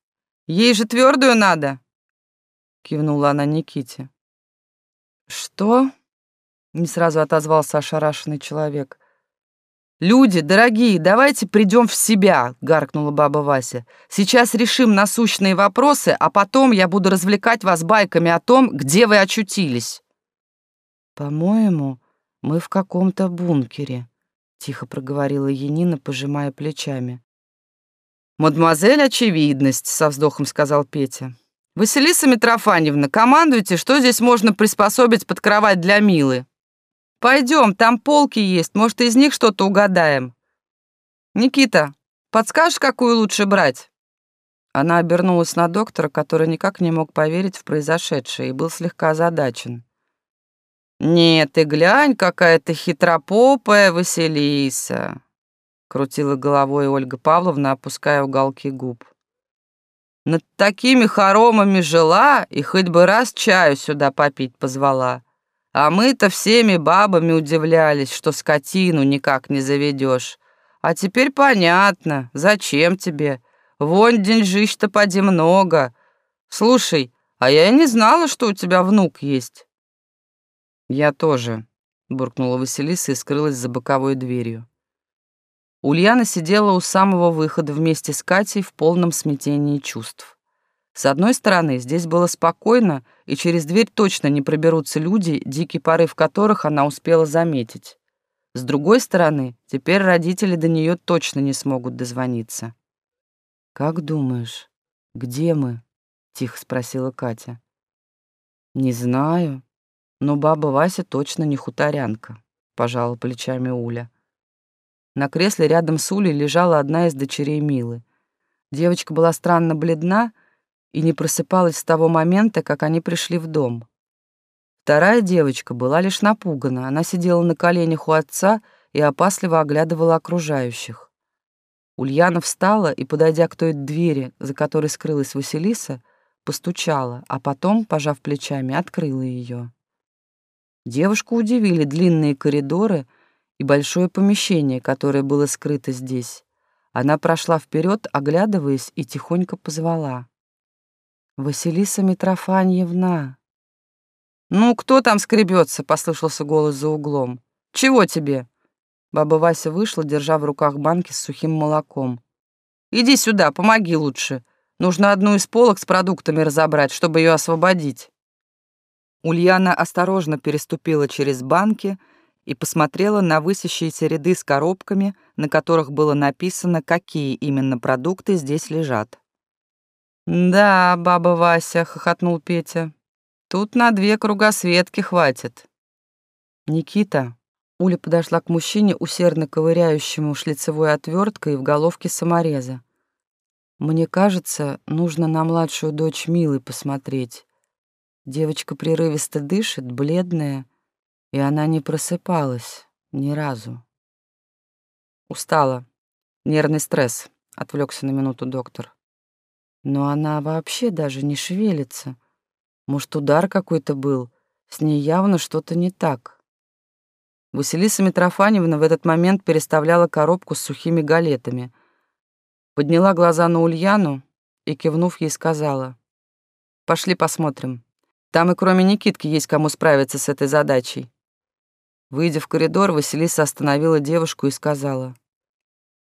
Ей же твердую надо!» Кивнула она Никите. «Что?» — не сразу отозвался ошарашенный человек. «Люди, дорогие, давайте придем в себя», — гаркнула баба Вася. «Сейчас решим насущные вопросы, а потом я буду развлекать вас байками о том, где вы очутились». «По-моему, мы в каком-то бункере», — тихо проговорила Янина, пожимая плечами. «Мадемуазель Очевидность», — со вздохом сказал Петя. «Василиса Митрофаневна, командуйте, что здесь можно приспособить под кровать для Милы». Пойдем, там полки есть, может, из них что-то угадаем. Никита, подскажешь, какую лучше брать?» Она обернулась на доктора, который никак не мог поверить в произошедшее и был слегка озадачен. «Нет, ты глянь, какая ты хитропопая Василиса!» Крутила головой Ольга Павловна, опуская уголки губ. «Над такими хоромами жила и хоть бы раз чаю сюда попить позвала. А мы-то всеми бабами удивлялись, что скотину никак не заведешь. А теперь понятно, зачем тебе. Вон деньжищ-то поди много. Слушай, а я и не знала, что у тебя внук есть. Я тоже, буркнула Василиса и скрылась за боковой дверью. Ульяна сидела у самого выхода вместе с Катей в полном смятении чувств. С одной стороны, здесь было спокойно, и через дверь точно не проберутся люди, дикий порыв которых она успела заметить. С другой стороны, теперь родители до нее точно не смогут дозвониться. «Как думаешь, где мы?» — тихо спросила Катя. «Не знаю. Но баба Вася точно не хуторянка, пожала плечами Уля. На кресле рядом с Улей лежала одна из дочерей Милы. Девочка была странно бледна и не просыпалась с того момента, как они пришли в дом. Вторая девочка была лишь напугана. Она сидела на коленях у отца и опасливо оглядывала окружающих. Ульяна встала и, подойдя к той двери, за которой скрылась Василиса, постучала, а потом, пожав плечами, открыла ее. Девушку удивили длинные коридоры и большое помещение, которое было скрыто здесь. Она прошла вперед, оглядываясь, и тихонько позвала. «Василиса Митрофаньевна!» «Ну, кто там скребется?» — послышался голос за углом. «Чего тебе?» Баба Вася вышла, держа в руках банки с сухим молоком. «Иди сюда, помоги лучше. Нужно одну из полок с продуктами разобрать, чтобы ее освободить». Ульяна осторожно переступила через банки и посмотрела на высящиеся ряды с коробками, на которых было написано, какие именно продукты здесь лежат. «Да, баба Вася», — хохотнул Петя, — «тут на две кругосветки хватит». «Никита», — Уля подошла к мужчине, усердно ковыряющему шлицевой отверткой в головке самореза. «Мне кажется, нужно на младшую дочь Милы посмотреть. Девочка прерывисто дышит, бледная, и она не просыпалась ни разу. Устала. Нервный стресс, отвлекся на минуту доктор. Но она вообще даже не шевелится. Может, удар какой-то был? С ней явно что-то не так. Василиса Митрофаневна в этот момент переставляла коробку с сухими галетами. Подняла глаза на Ульяну и, кивнув ей, сказала, «Пошли посмотрим». Там и кроме Никитки есть кому справиться с этой задачей. Выйдя в коридор, Василиса остановила девушку и сказала.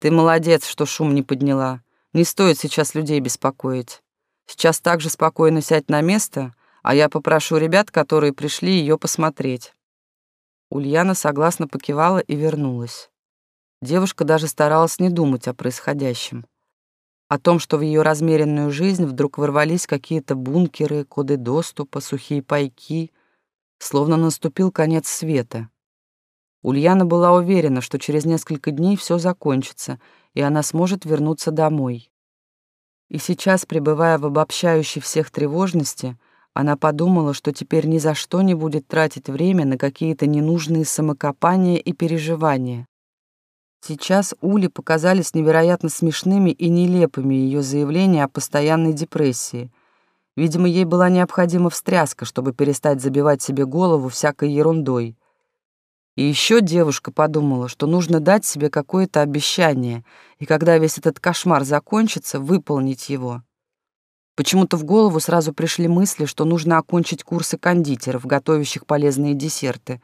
«Ты молодец, что шум не подняла. Не стоит сейчас людей беспокоить. Сейчас так же спокойно сядь на место, а я попрошу ребят, которые пришли, ее посмотреть». Ульяна согласно покивала и вернулась. Девушка даже старалась не думать о происходящем о том, что в ее размеренную жизнь вдруг ворвались какие-то бункеры, коды доступа, сухие пайки, словно наступил конец света. Ульяна была уверена, что через несколько дней все закончится, и она сможет вернуться домой. И сейчас, пребывая в обобщающей всех тревожности, она подумала, что теперь ни за что не будет тратить время на какие-то ненужные самокопания и переживания. Сейчас Уле показались невероятно смешными и нелепыми ее заявления о постоянной депрессии. Видимо, ей была необходима встряска, чтобы перестать забивать себе голову всякой ерундой. И еще девушка подумала, что нужно дать себе какое-то обещание, и когда весь этот кошмар закончится, выполнить его. Почему-то в голову сразу пришли мысли, что нужно окончить курсы кондитеров, готовящих полезные десерты.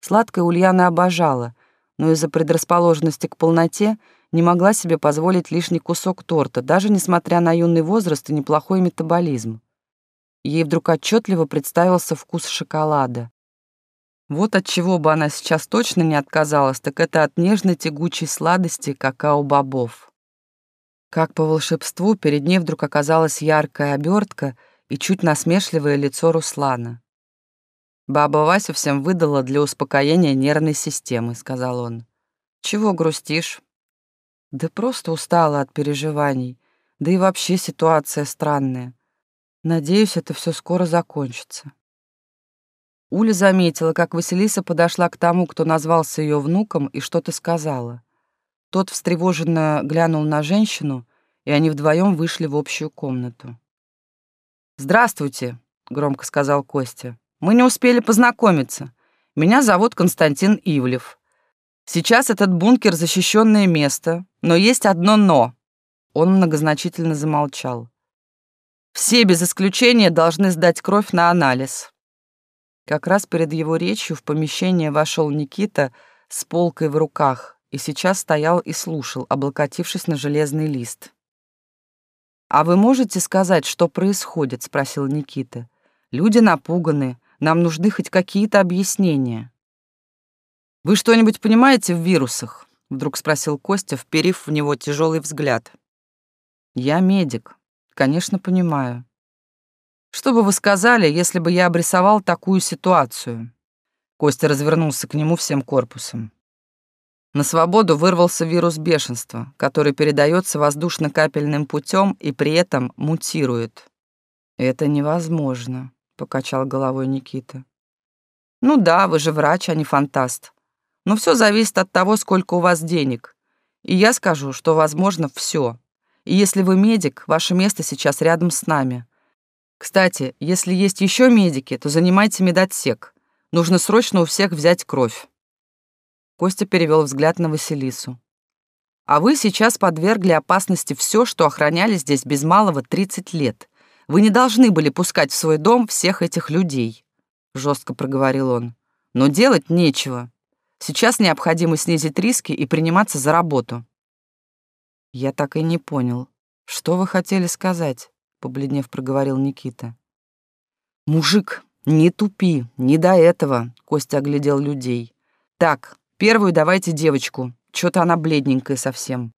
Сладкое Ульяна обожала — но из-за предрасположенности к полноте не могла себе позволить лишний кусок торта, даже несмотря на юный возраст и неплохой метаболизм. Ей вдруг отчетливо представился вкус шоколада. Вот от чего бы она сейчас точно не отказалась, так это от нежной тягучей сладости какао-бобов. Как по волшебству, перед ней вдруг оказалась яркая обертка и чуть насмешливое лицо Руслана. «Баба Вася всем выдала для успокоения нервной системы», — сказал он. «Чего грустишь?» «Да просто устала от переживаний. Да и вообще ситуация странная. Надеюсь, это все скоро закончится». Уля заметила, как Василиса подошла к тому, кто назвался ее внуком, и что-то сказала. Тот встревоженно глянул на женщину, и они вдвоем вышли в общую комнату. «Здравствуйте», — громко сказал Костя. Мы не успели познакомиться. Меня зовут Константин Ивлев. Сейчас этот бункер — защищенное место, но есть одно «но». Он многозначительно замолчал. Все без исключения должны сдать кровь на анализ. Как раз перед его речью в помещение вошел Никита с полкой в руках и сейчас стоял и слушал, облокотившись на железный лист. «А вы можете сказать, что происходит?» — спросил Никита. «Люди напуганы, нам нужны хоть какие-то объяснения. «Вы что-нибудь понимаете в вирусах?» — вдруг спросил Костя, вперив в него тяжелый взгляд. «Я медик. Конечно, понимаю. Что бы вы сказали, если бы я обрисовал такую ситуацию? Костя развернулся к нему всем корпусом. На свободу вырвался вирус бешенства, который передается воздушно-капельным путем и при этом мутирует. «Это невозможно», — покачал головой Никита. «Ну да, вы же врач, а не фантаст. Но все зависит от того, сколько у вас денег. И я скажу, что возможно все. И если вы медик, ваше место сейчас рядом с нами. Кстати, если есть еще медики, то занимайте медотсек. Нужно срочно у всех взять кровь. Костя перевел взгляд на Василису. А вы сейчас подвергли опасности все, что охраняли здесь без малого 30 лет. Вы не должны были пускать в свой дом всех этих людей, жестко проговорил он. Но делать нечего. Сейчас необходимо снизить риски и приниматься за работу. Я так и не понял, что вы хотели сказать, побледнев проговорил Никита. Мужик, не тупи, не до этого, Костя оглядел людей. Так, Первую давайте девочку. Что-то она бледненькая совсем.